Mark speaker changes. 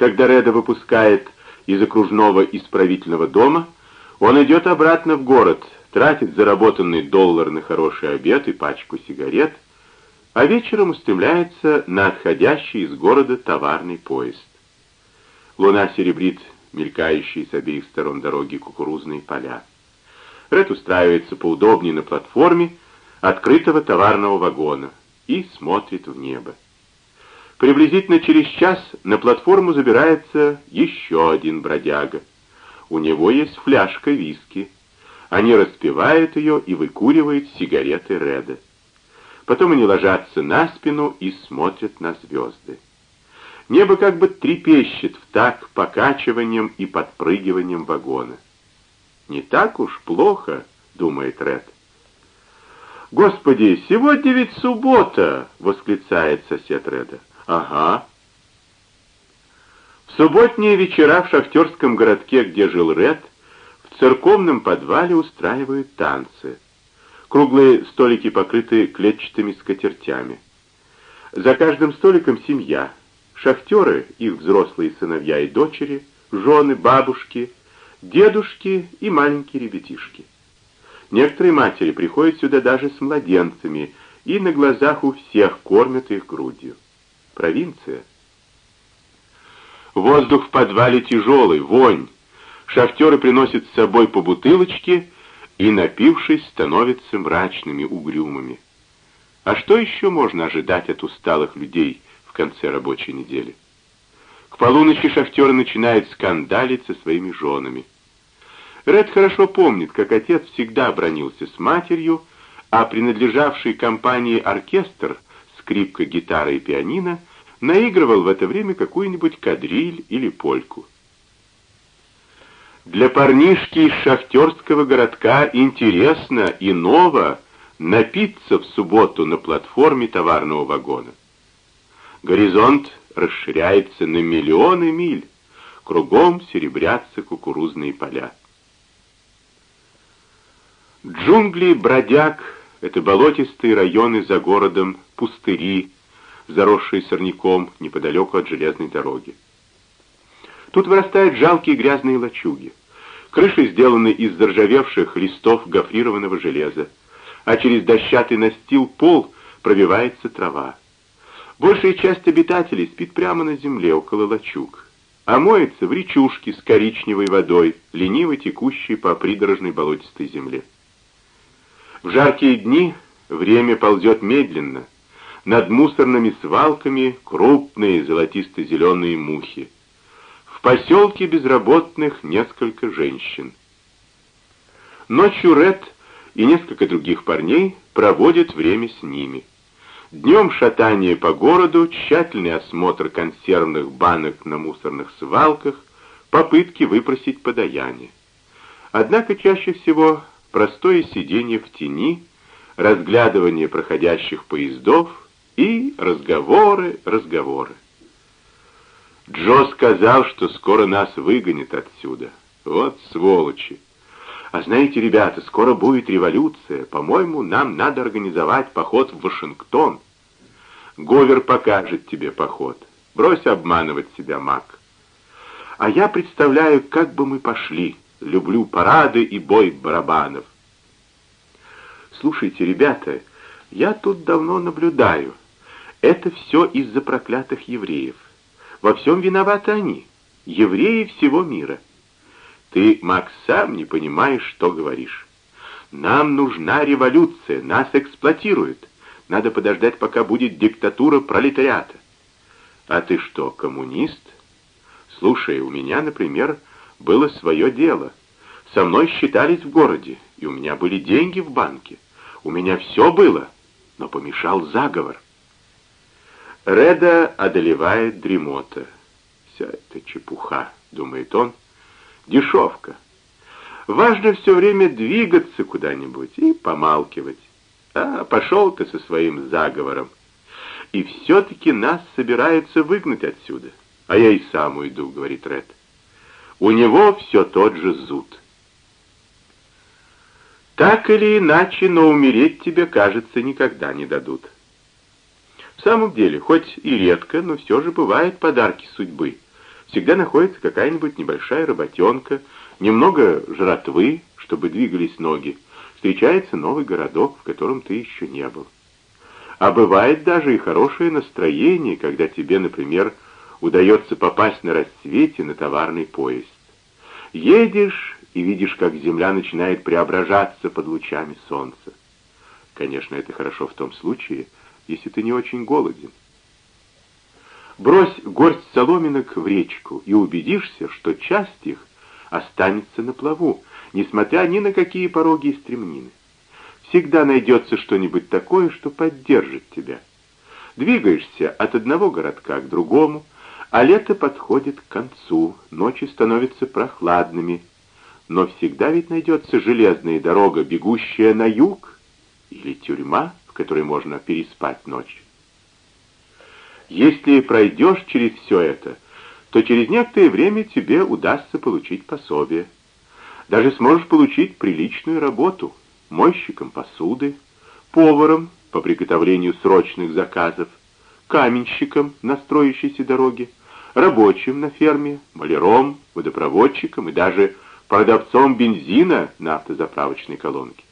Speaker 1: Когда Реда выпускает из окружного исправительного дома, он идет обратно в город, тратит заработанный доллар на хороший обед и пачку сигарет, а вечером устремляется на отходящий из города товарный поезд. Луна серебрит мелькающие с обеих сторон дороги кукурузные поля. Ред устраивается поудобнее на платформе открытого товарного вагона и смотрит в небо. Приблизительно через час на платформу забирается еще один бродяга. У него есть фляжка виски. Они распивают ее и выкуривают сигареты Реда. Потом они ложатся на спину и смотрят на звезды. Небо как бы трепещет в так покачиванием и подпрыгиванием вагона. «Не так уж плохо», — думает Ред. «Господи, сегодня ведь суббота!» — восклицает сосед Реда. «Ага». В субботние вечера в шахтерском городке, где жил Ред, в церковном подвале устраивают танцы. Круглые столики покрыты клетчатыми скатертями. За каждым столиком семья — Шахтеры, их взрослые сыновья и дочери, жены, бабушки, дедушки и маленькие ребятишки. Некоторые матери приходят сюда даже с младенцами и на глазах у всех кормят их грудью. Провинция. Воздух в подвале тяжелый, вонь. Шахтеры приносят с собой по бутылочке и, напившись, становятся мрачными, угрюмыми. А что еще можно ожидать от усталых людей, в конце рабочей недели. К полуночи шахтеры начинают скандалить со своими женами. Ред хорошо помнит, как отец всегда бронился с матерью, а принадлежавший компании оркестр, скрипка, гитара и пианино, наигрывал в это время какую-нибудь кадриль или польку. Для парнишки из шахтерского городка интересно и ново напиться в субботу на платформе товарного вагона. Горизонт расширяется на миллионы миль, кругом серебрятся кукурузные поля. Джунгли бродяг — это болотистые районы за городом, пустыри, заросшие сорняком неподалеку от железной дороги. Тут вырастают жалкие грязные лачуги. Крыши сделаны из заржавевших листов гофрированного железа, а через дощатый настил пол пробивается трава. Большая часть обитателей спит прямо на земле, около лачуг, а моется в речушке с коричневой водой, лениво текущей по придорожной болотистой земле. В жаркие дни время ползет медленно. Над мусорными свалками крупные золотисто-зеленые мухи. В поселке безработных несколько женщин. Ночью Ред и несколько других парней проводят время с ними. Днем шатание по городу, тщательный осмотр консервных банок на мусорных свалках, попытки выпросить подаяние. Однако чаще всего простое сидение в тени, разглядывание проходящих поездов и разговоры, разговоры. Джо сказал, что скоро нас выгонят отсюда. Вот сволочи. А знаете, ребята, скоро будет революция. По-моему, нам надо организовать поход в Вашингтон. Говер покажет тебе поход. Брось обманывать себя, маг. А я представляю, как бы мы пошли. Люблю парады и бой барабанов. Слушайте, ребята, я тут давно наблюдаю. Это все из-за проклятых евреев. Во всем виноваты они, евреи всего мира. Ты, Макс, сам не понимаешь, что говоришь. Нам нужна революция, нас эксплуатируют. Надо подождать, пока будет диктатура пролетариата. А ты что, коммунист? Слушай, у меня, например, было свое дело. Со мной считались в городе, и у меня были деньги в банке. У меня все было, но помешал заговор. Реда одолевает дремота. Вся эта чепуха, думает он, — дешевка. Важно все время двигаться куда-нибудь и помалкивать. А пошел ты со своим заговором. И все-таки нас собираются выгнать отсюда. А я и сам уйду, говорит Ред. У него все тот же зуд. Так или иначе, но умереть тебе, кажется, никогда не дадут. В самом деле, хоть и редко, но все же бывают подарки судьбы — Всегда находится какая-нибудь небольшая работенка, немного жратвы, чтобы двигались ноги. Встречается новый городок, в котором ты еще не был. А бывает даже и хорошее настроение, когда тебе, например, удается попасть на рассвете на товарный поезд. Едешь и видишь, как земля начинает преображаться под лучами солнца. Конечно, это хорошо в том случае, если ты не очень голоден. Брось горсть соломинок в речку и убедишься, что часть их останется на плаву, несмотря ни на какие пороги и стремнины. Всегда найдется что-нибудь такое, что поддержит тебя. Двигаешься от одного городка к другому, а лето подходит к концу, ночи становятся прохладными, но всегда ведь найдется железная дорога, бегущая на юг, или тюрьма, которой можно переспать ночь. Если пройдешь через все это, то через некоторое время тебе удастся получить пособие. Даже сможешь получить приличную работу мойщиком посуды, поваром по приготовлению срочных заказов, каменщиком на строящейся дороге, рабочим на ферме, маляром, водопроводчиком и даже продавцом бензина на автозаправочной колонке.